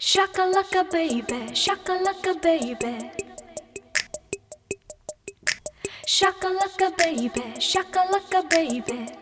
Shakalaka baby, shakalaka baby. Shakalaka baby, shakalaka baby.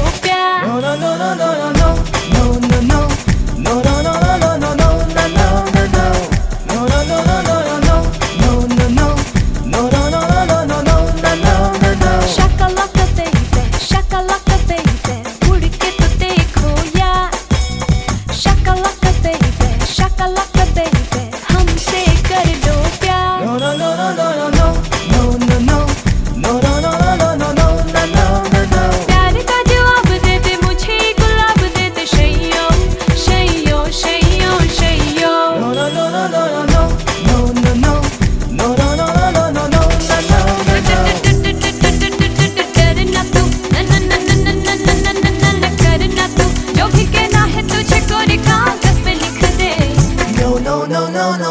no, no, no.